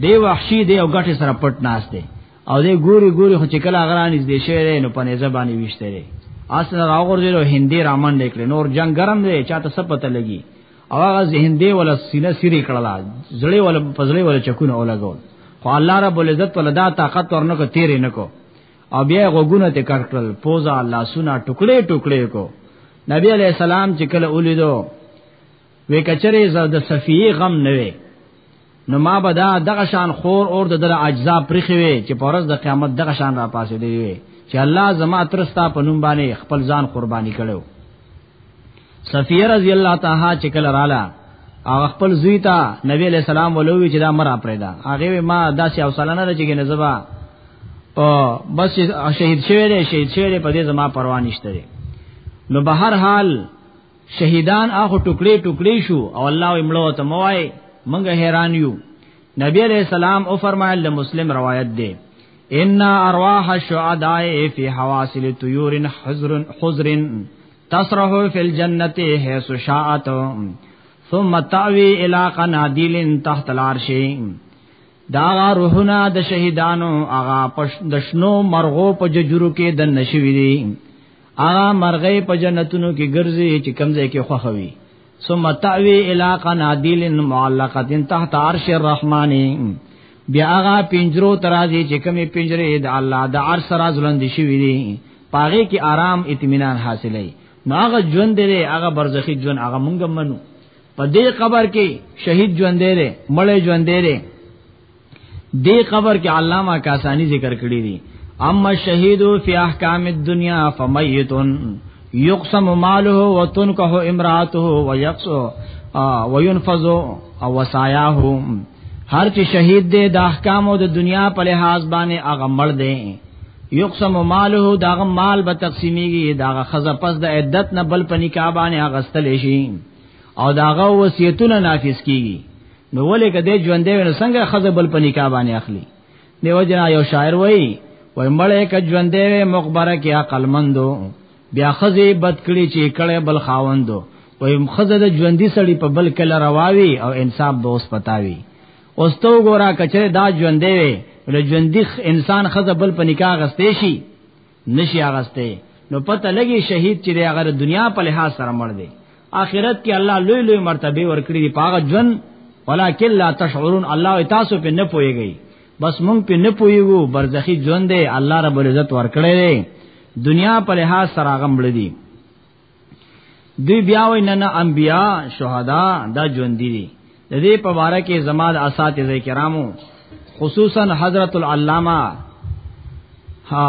Speaker 2: دی وحشی دی او غټه سره پټ ناشته او دی ګوري ګوري خو چې کله غرانې دې شهره نو پنه زبانی وشته اصل راغور دی هندي رامن لیکل نور جنگ ګرم دی چاته سپته لګي او هغه ذهن دی ولا سینه سری کړل زړی ولا پزړی ولا چکونه ولګول خو الله رب العزت ولا دا طاقت ورنکو تیرې نکو او بیا غوګونه ته کړکل پوزا الله سنا ټوکړې ټوکړې کو نبی علی السلام چې کله ولیدو وکچره زړه د صفیه غم نه وي نو ما به دا دغه شان خور اور د دل اجزا پرخي وي چې پرز د قیامت دغه شان را پاسې دی وي چې الله زما ترستا په نوم باندې خپل ځان قرباني کړو صفیه رضی الله تعالی چې کله رااله او خپل زوی ته نبی علیہ السلام ولوي چې دا مر اپریدا هغه ما داسې حوصله نه لري چې نزبا او بس شهید شوی دی شهید شوی دی په دې زما پروا نشته نو بهر حال شهیدان اخو ټوکړي ټوکړي شو او الله یې مړو ته موای موږ حیران یو نبی علیہ السلام او فرمایل د مسلم روایت دی ان ارواح الشهداء فی حواصل طیور حزر حزر تسرح فی الجنه حيث شاءت ثم تاوی الى قنادیل تحت العرش دا روحنا د شهیدانو هغه د شنو مرغو په ججرو کې د نشوي دي هغه مرغې په جنتونو کې ګرځي چې کمزې کې خوخوي ثم تعوي الى قناديل معلقه تحت عرش الرحمن بیا هغه پنجرو ترازی چې کمی پنجره د الله د عرش سره ځلند شي وي دي پاغه کې آرام اطمینان حاصلې نو هغه ژوند دی هغه برزخی ژوند هغه مونږ منو په دې قبر کې شهید ژوند دی مړ ژوند دی دې قبر کې علامه کاسانی ذکر کړی دی اما الشهید فی احکام الدنیا فمیت یقسم ماله وتنکه امراته ويقص وينفذ او وصایاه هر چې شهید دی د احکام او د دنیا په لحاظ باندې هغه مړ دی یقسم ماله داغه مال به تقسیمیږي داغه خزه پس د عدت نه بل په نکاح باندې اغستل شي او داغه وصیتونه نافذ کیږي نو ولې کده ژوند دی نو څنګه خزه بل په نکاح باندې اخلي دیو جنا یو شاعر وای وای مړې ک ژوند دی مخبره کې عقل مندو بیا خزه بد کړي چې کړه بل خاوندو وای خزه د ژوندۍ سړی په بل کله رواوي او انصاف به اوس پتاوي اوس تو ګورا کچره دا ژوند دی له ژوندۍ انسان خزه بل په نکاح غستې شي نشي اغسته نو پته لګي شهید چې د هغه دنیا په لحاظ سره مړ دی آخرت کې الله لوی لوی مرتبه ورکړي دی پاغه جن ولکن لا تشعرون الله تاسو په نه پويږي بس مونږ په نه پويګو برزخی ژوند دی الله رب العزت ورکړي دی دنیا په لحاظ سره غمړ دي دوی بیا وای نه نه انبیا شهدا دا ژوند دي د دې په اړه کې زماد اساتذه کرامو خصوصا حضرت العلامہ ها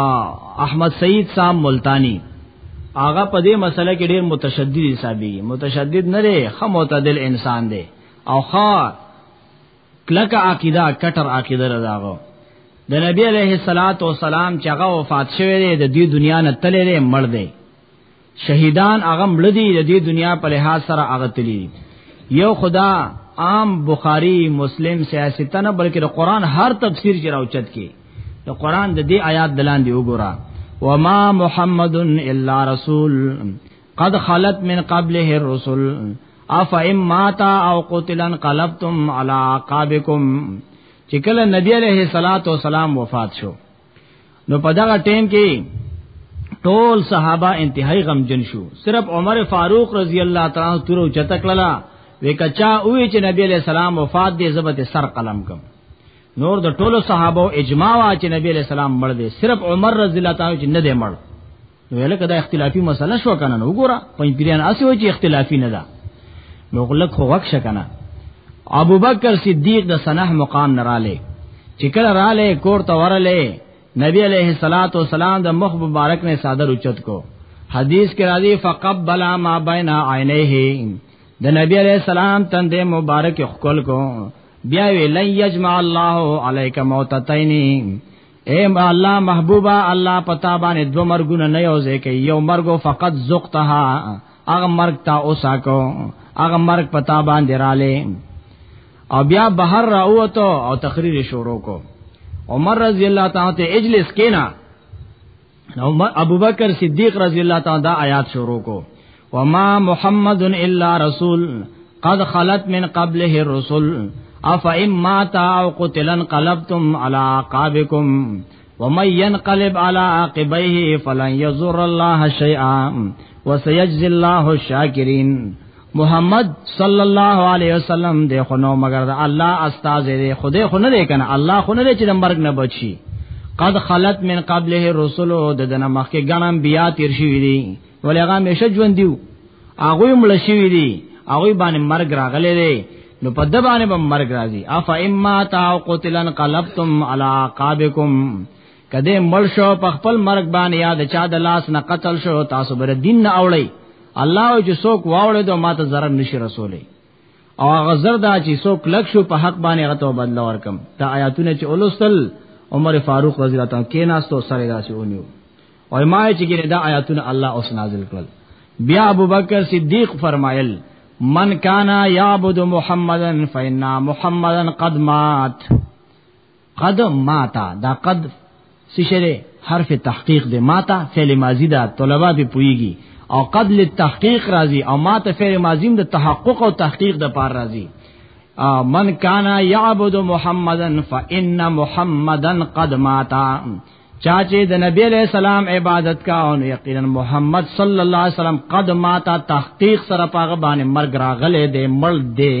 Speaker 2: احمد سعید صاحب ملتانی آغا په دې مسله کې ډېر متشدد حسابي متشدد نه دی خو معتدل انسان دی او خا کلک عقیده کټر عقیده راغو د نبی علیه الصلاۃ والسلام چې هغه وفات شوی دی د دې دنیا نه تللی مړ دی شهیدان هغه مړ دي د دې دنیا په لحاظ سره هغه تللی یو خدا عام بخاری مسلم سیاست نه بلکې د قران هر تفسیر چې راوچت کی د قران د دې آیات دلان دی وګوره وما محمد الا رسول قد خلت من قبله الرسل افا ام ماتا او قتلن قلبتم على عقابكم چې کله نبی عليه الصلاه والسلام وفات شو نو په دغه ټیم کې ټول صحابه انتهائی غمجن شو صرف عمر فاروق رضی الله تعالی عنہ تورو چتکړه وکچا وی چې نبی علیہ السلام وفات دی زبته سر قلم کم نور د ټولو صحابه اجماع وا چې نبی علیہ السلام مړ دی صرف عمر رضی الله تعالی چې نه دی مړ نو لکه دا اختلافي مسله شو کنه نو ګوره پنځپیران اسی و چې اختلافي نه ده نو غلک خو وک شکنه ابو بکر صدیق د سنح مقام نراله چې کله رااله کور ته ورله نبی علیہ الصلات والسلام د مخ مبارک نے صادر اوچت کو حدیث کې راځي فقبل ما بین عینیه د نبی علیہ السلام تندې مبارک خپل کو بیا وی لن یجمع الله علیک موتتین اے الله محبوبا الله پتا باندې دو مرګونه نه یو ځکه یو مرګو فقط زقتها هغه مرګ تا اوساکو هغه مرګ پتا باندې رااله او بیا بهر راوته او تقریر شروع کو عمر رضی الله تعالی ته اجلس کینا ابو بکر صدیق رضی الله تعالی دا آیات شروع کو وما محمد الا رسول قد خلت من قبله الرسل اف اما تا او قتلن قلبتم على عقابكم ومن ينقلب على عقبيه فلن يضر الله شيئا وسيجزي الله الشاكرين محمد صلی الله علیه وسلم دی خو نو مگر د الله استاد دی خدای خو نه دی کنه الله خو نه دی چې د مرګ نه بچي قد خلت من قبله الرسل د دنه مخکې غنم بیا تیر شوی دی ولې هغه مشه ژوند دیو هغه مړ شوی دی هغه باندې مرګ راغلی دی نو په د باندې به مرګ راځي اف اما تا قتلن قلبتم علی عقابکم کده مړ شو په خپل مرګ باندې یاد چا د لاس نه قتل شو تاسو بر دین نه اوړی الله او چې څوک واوړې دوه ماته zarar نشي رسولې او غزر دا چې څوک لک شو په حق باندې غته بدل ورکم دا آیاتونه چې اولستل عمر فاروق رضی الله تعالی کې ناستو سره داسې ونیو او ما چې ګره دا آیاتونه الله اوس نازل کړل بیا ابوبکر صدیق فرمایل من کانا یعبد محمدن فإنا محمدن قد مات قد ماتا دا قد سشره حرف تحقیق دی ماتا فعل ماضی دا طلبه به پویږي او قد للتحقیق راضی او ماتا فعل ماضی د تحقق او تحقیق د پار راضی من کانا یعبد محمدن فان محمدن قد ماتا چاچه د نبی علیہ السلام عبادت کا او یقینا محمد صلی الله علیه وسلم قد ماتا تحقیق سره پاغه باندې مرګ راغله دې مړ دې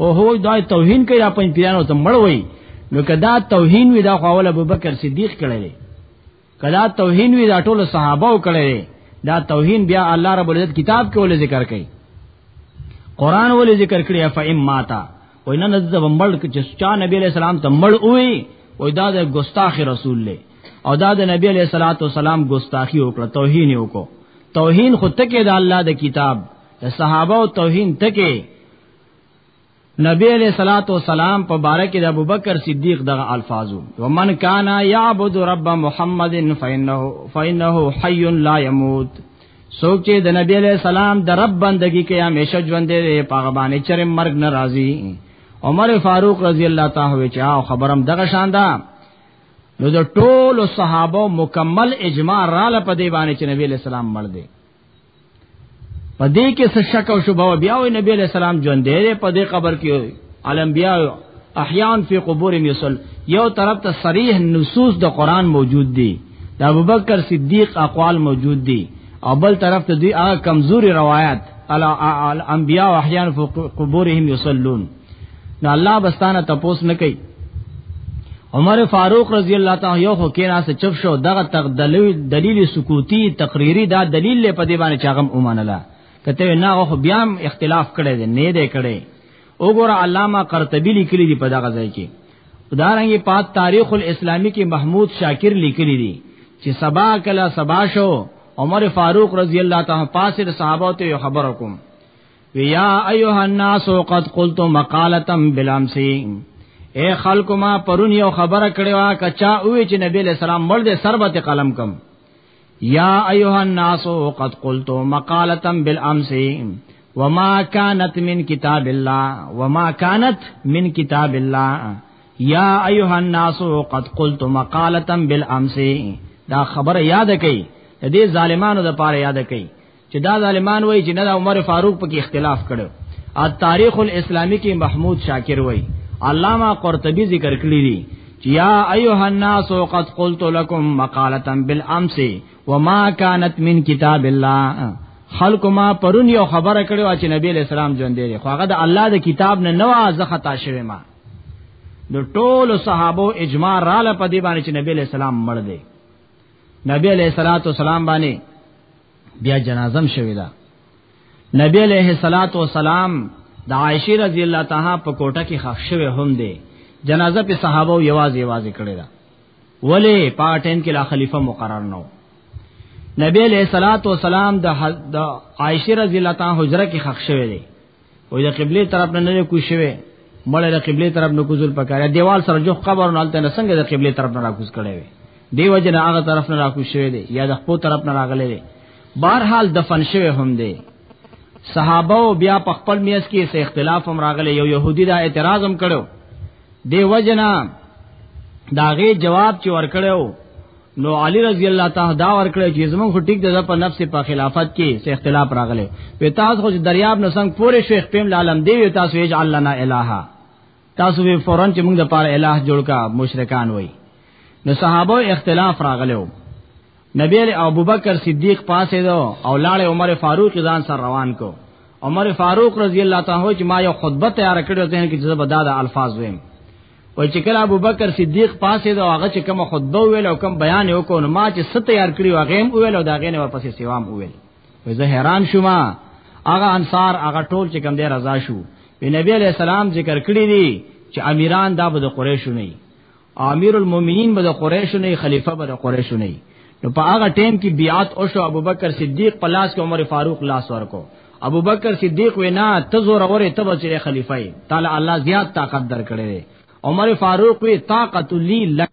Speaker 2: او هو دا توهین کوي دا پنځ پیرانو ته مړ وای نو کدا توهین وی دا خواول ابوبکر صدیق کړي کدا توهین وی دا ټول صحابه کړي دا توهین بیا الله رب العزت کتاب کې ول ذکر کړي قران ول ذکر کړي فئم ماتا وای نه نزد بمبل چې چا نبی علیہ السلام ته مړ وای وای دا د ګستاخ رسول له او دا د نبی علیہ الصلوۃ والسلام ګستاخی وکړه توهین وکړه توهین خود ته کې د الله د کتاب د صحابه او توهین ته کې نبی علیہ الصلات والسلام په باره کې د ابوبکر صدیق دغه الفاظو ومن کان یعبد رب محمد فانه فانه حی لا يموت سوک چې د نبی علیہ السلام د رب بندگی کې همیشه ژوند دی په هغه باندې چرې مرګ ناراضي عمر فاروق رضی الله تعالی وی چا خبرم دغه شان دا نو د ټولو صحابه مکمل اجماع را لپاره دی باندې چې نبی علیہ السلام مړ دی په دې کې څه شک او شبهه بیا وي نبی علیہ السلام ژوند دی په دې قبر کې الانبیاء احیان فی قبور یصل یو طرف ته صریح نصوص د قران موجود دي د ابوبکر صدیق اقوال موجود دي او بل طرف ته دوی هغه کمزوري روایت الانبیاء احیان فی قبورهم یصلون نو الله بستانه تپوس نه کوي عمر فاروق رضی الله تعالی یو خو کینا سه چپ شو دغه تقدلوی دلیل سکوتی تقریری دا دلیل له پدی باندې چاغم اومنلا کته نه خو بیا اختلاف کړي دي نه دی کړي وګوره علامه قرطبی لیکلی دی په دغه ځای کې ادارنګي پات تاریخ الاسلامی کې محمود شاکر لیکلی دی چې سبا کلا سبا شو عمر فاروق رضی الله تعالی پاسه صحابه ته خبر کوم ویا ایها الناس قد قلت مقاله بالامس اے خلق ما پرون یو خبره کړې وا کچا وې چې نبی له سلام مړ دې سربته قلم کم یا ایها الناس قد قلت مقاله بالامس وما كانت من كتاب الله وما كانت من كتاب الله یا ایها الناس قد قلت مقاله بالامس دا خبره یاد کړئ دې ظالمانو د پاره یاد کړئ چې دا ظالمان وای چې نه عمر فاروق په کې اختلاف کړو ا تاریخ الاسلامی کې محمود شاکر وای علامه قرطبی ذکر کړی دی چې یا ایها الناس قد قلت لكم مقاله بالامس وما كانت من كتاب الله خلق ما پرون یو خبره کړو چې نبی اسلام ژوند دی خو هغه د الله د کتاب نه نو ازه خطا شوی ما د ټول صحابه اجماع را لپاره دی باندې چې نبی اسلام مړ دی نبی علیہ الصلوۃ والسلام باندې بیا جنازم شوی دا نبی علیہ الصلات والسلام د عائشه رضی الله تعالی په کوټه کې خښ شوی هم دی جنازه په صحابه او یواز یواز کړی دا ولی پاټین کې لا خلیفہ مقرر نو نبی علیہ الصلات والسلام د عائشه رضی الله تعالی حجره کې خښ شوی دی او د قبله طرف نه نه کوی شوی مړ د قبله طرف نه کوزل پکاره دیوال سره جو قبر نه الته نه څنګه د قبله طرف نه راکوز کړي وي دیو جن هغه طرف نه راکوز شوی دی یا د خپل طرف نه راغلی دی بهر حال دفن شوی هم دی صحابه او بیا په خپل میاس کې سه اختلاف هم راغلی یو يهودي دا اعتراض هم کړو دی وجنا داغه جواب چې ورکړو نو علی رضی الله تعالی دا ور کړی چې زمون خو ټیک ده په نفس په خلافت کې څه اختلاف راغلی په تاسو خو دریاب نو څنګه پوره شیخ پیم عالم دی تاسو یې جعل لنا الها تاسو به فورن چې موږ د پاره الہ جوړ کا مشرکان وای نو صحابه اختلاف راغلو نبی علی ابوبکر صدیق پاسې دو او لاړ عمر فاروق ځان سره روان کو عمر فاروق رضی الله تعالی چې ما یو خطبه تیار کړو ته کې چې زبدا د الفاظ ویم وای چې کله ابو بکر صدیق پاسې دا هغه چې کوم خطبه ویل او کوم بیان یې وکړ ما چې ست تیار کړی و غیم ویل او دا غینه ورپسې سیوام ویل وای زه حیران شوم هغه انصار هغه ټول چې کوم دی رضا شو وی نبی علیہ السلام ذکر کړی دی چې امیران دا به د قریشو نه امیر المؤمنین به د قریشو نه خلیفہ به د قریشو نه نو په هغه ټیم کې بیعت او شو ابوبکر صدیق په لاس کې عمر فاروق لاس ورکو ابوبکر صدیق وینا ته زور اوره ته بچره خلیفہ تعالی الله زیات طاقت درکړي عمر فاروق وی طاقت لی لک